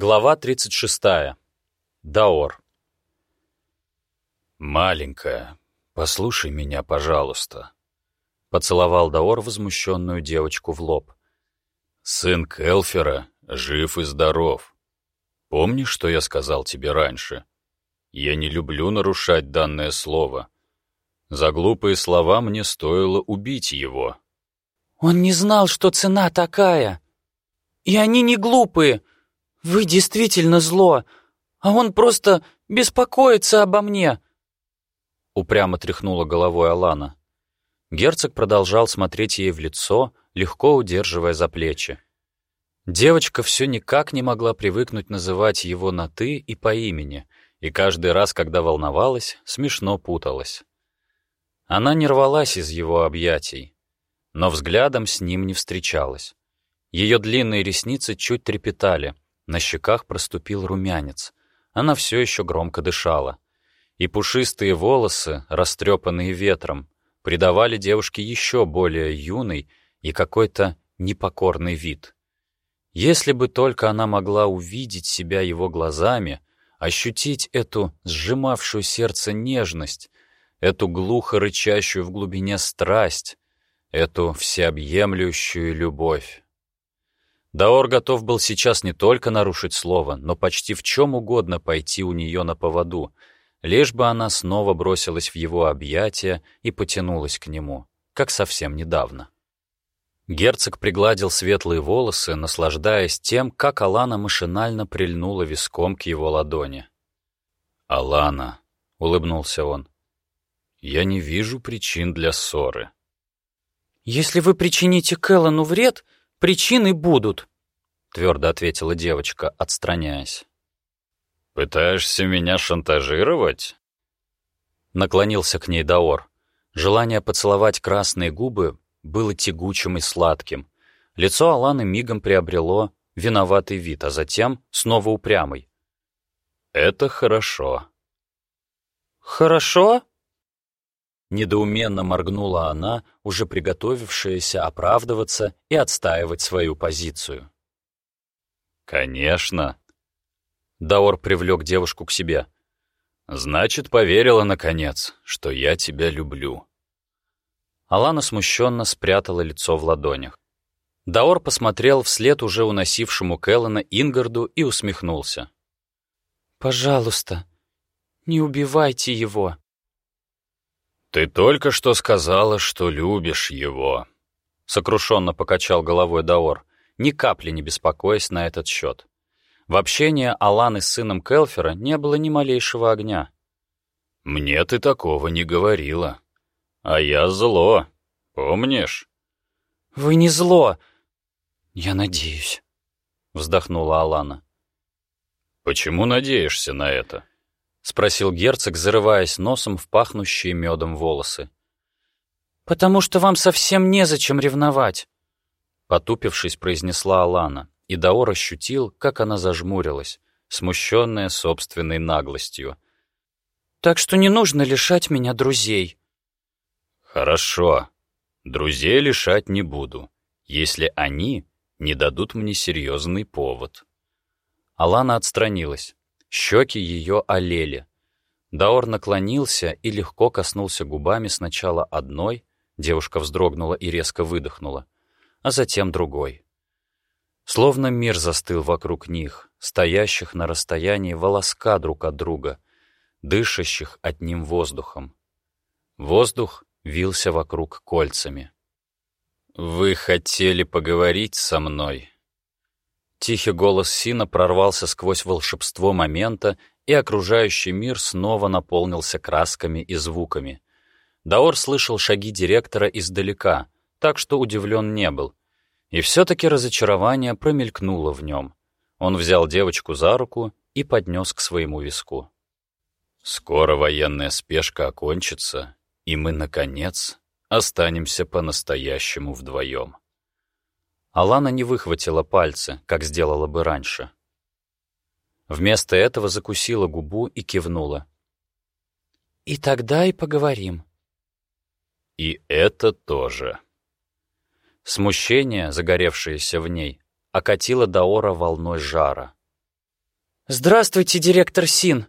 Глава 36. Даор. «Маленькая, послушай меня, пожалуйста», — поцеловал Даор возмущенную девочку в лоб. «Сын Келфера жив и здоров. Помнишь, что я сказал тебе раньше? Я не люблю нарушать данное слово. За глупые слова мне стоило убить его». «Он не знал, что цена такая. И они не глупые. Вы действительно зло, а он просто беспокоится обо мне». Упрямо тряхнула головой Алана. Герцог продолжал смотреть ей в лицо, легко удерживая за плечи. Девочка все никак не могла привыкнуть называть его на «ты» и по имени, и каждый раз, когда волновалась, смешно путалась. Она не рвалась из его объятий, но взглядом с ним не встречалась. Ее длинные ресницы чуть трепетали, на щеках проступил румянец. Она все еще громко дышала. И пушистые волосы, растрепанные ветром, придавали девушке еще более юный и какой-то непокорный вид. Если бы только она могла увидеть себя его глазами, ощутить эту сжимавшую сердце нежность, эту глухо рычащую в глубине страсть, эту всеобъемлющую любовь. Даор готов был сейчас не только нарушить слово, но почти в чем угодно пойти у нее на поводу, лишь бы она снова бросилась в его объятия и потянулась к нему, как совсем недавно. Герцог пригладил светлые волосы, наслаждаясь тем, как Алана машинально прильнула виском к его ладони. «Алана», — улыбнулся он, — «я не вижу причин для ссоры». «Если вы причините Кэллану вред, причины будут», — твердо ответила девочка, отстраняясь. «Пытаешься меня шантажировать?» Наклонился к ней Даор. Желание поцеловать красные губы было тягучим и сладким. Лицо Аланы мигом приобрело виноватый вид, а затем снова упрямый. «Это хорошо». «Хорошо?» Недоуменно моргнула она, уже приготовившаяся оправдываться и отстаивать свою позицию. «Конечно». Даор привлек девушку к себе. «Значит, поверила, наконец, что я тебя люблю». Алана смущенно спрятала лицо в ладонях. Даор посмотрел вслед уже уносившему Келлана Ингарду и усмехнулся. «Пожалуйста, не убивайте его». «Ты только что сказала, что любишь его», — сокрушенно покачал головой Даор, ни капли не беспокоясь на этот счет. В общении Аланы с сыном Келфера не было ни малейшего огня. «Мне ты такого не говорила. А я зло, помнишь?» «Вы не зло. Я надеюсь», — вздохнула Алана. «Почему надеешься на это?» — спросил герцог, зарываясь носом в пахнущие медом волосы. «Потому что вам совсем незачем ревновать», — потупившись, произнесла Алана, и Даор ощутил, как она зажмурилась, смущенная собственной наглостью. «Так что не нужно лишать меня друзей». «Хорошо. Друзей лишать не буду, если они не дадут мне серьезный повод». Алана отстранилась. Щеки ее олели. Даор наклонился и легко коснулся губами сначала одной, девушка вздрогнула и резко выдохнула, а затем другой. Словно мир застыл вокруг них, стоящих на расстоянии волоска друг от друга, дышащих одним воздухом. Воздух вился вокруг кольцами. «Вы хотели поговорить со мной?» Тихий голос Сина прорвался сквозь волшебство момента, и окружающий мир снова наполнился красками и звуками. Даор слышал шаги директора издалека, так что удивлен не был. И все-таки разочарование промелькнуло в нем. Он взял девочку за руку и поднес к своему виску. «Скоро военная спешка окончится, и мы, наконец, останемся по-настоящему вдвоем». Алана не выхватила пальцы, как сделала бы раньше. Вместо этого закусила губу и кивнула. «И тогда и поговорим». «И это тоже». Смущение, загоревшееся в ней, окатило Даора волной жара. «Здравствуйте, директор Син!»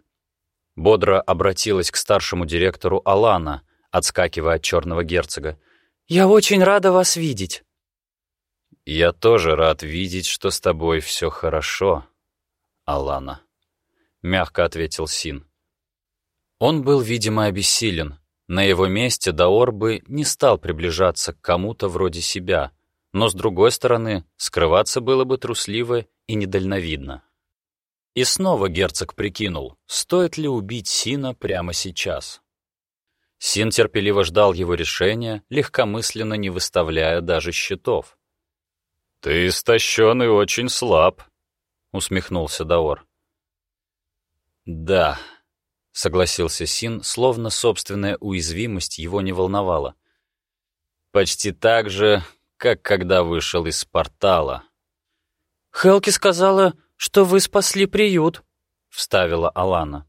Бодро обратилась к старшему директору Алана, отскакивая от черного герцога. «Я очень рада вас видеть». «Я тоже рад видеть, что с тобой все хорошо, Алана», — мягко ответил Син. Он был, видимо, обессилен. На его месте Даор бы не стал приближаться к кому-то вроде себя, но, с другой стороны, скрываться было бы трусливо и недальновидно. И снова герцог прикинул, стоит ли убить Сина прямо сейчас. Син терпеливо ждал его решения, легкомысленно не выставляя даже счетов. «Ты истощен и очень слаб», — усмехнулся Даор. «Да», — согласился Син, словно собственная уязвимость его не волновала. «Почти так же, как когда вышел из портала». «Хелки сказала, что вы спасли приют», — вставила Алана.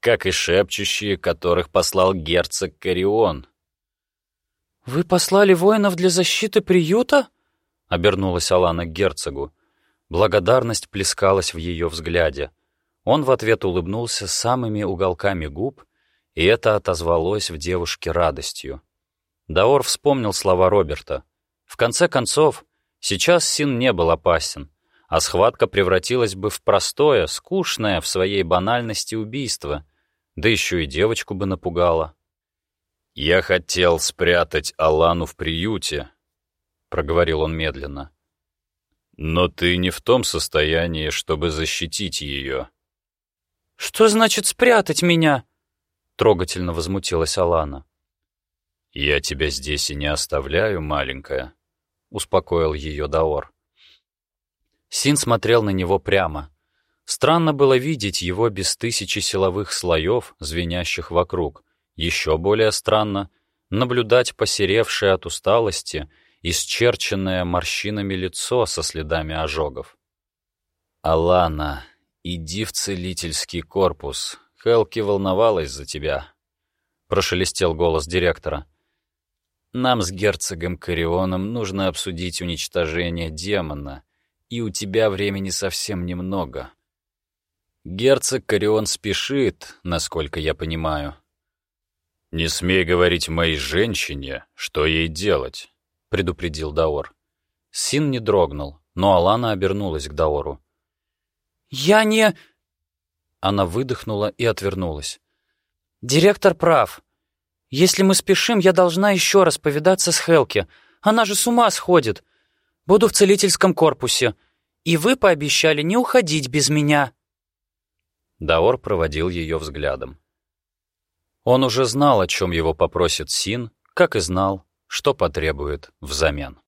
«Как и шепчущие, которых послал герцог Карион». «Вы послали воинов для защиты приюта?» — обернулась Алана к герцогу. Благодарность плескалась в ее взгляде — он в ответ улыбнулся самыми уголками губ, и это отозвалось в девушке радостью. Даор вспомнил слова Роберта. В конце концов, сейчас Син не был опасен, а схватка превратилась бы в простое, скучное в своей банальности убийство, да еще и девочку бы напугало. «Я хотел спрятать Алану в приюте», — проговорил он медленно. «Но ты не в том состоянии, чтобы защитить ее». «Что значит спрятать меня?» — трогательно возмутилась Алана. «Я тебя здесь и не оставляю, маленькая», — успокоил ее Даор. Син смотрел на него прямо. Странно было видеть его без тысячи силовых слоев, звенящих вокруг. Еще более странно — наблюдать посеревшее от усталости, исчерченное морщинами лицо со следами ожогов. «Алана», «Иди в целительский корпус. Хелки волновалась за тебя», — прошелестел голос директора. «Нам с герцогом Карионом нужно обсудить уничтожение демона, и у тебя времени совсем немного. Герцог Карион спешит, насколько я понимаю». «Не смей говорить моей женщине, что ей делать», — предупредил Даор. Син не дрогнул, но Алана обернулась к Даору. «Я не...» Она выдохнула и отвернулась. «Директор прав. Если мы спешим, я должна еще раз повидаться с Хелки. Она же с ума сходит. Буду в целительском корпусе. И вы пообещали не уходить без меня». Даор проводил ее взглядом. Он уже знал, о чем его попросит Син, как и знал, что потребует взамен.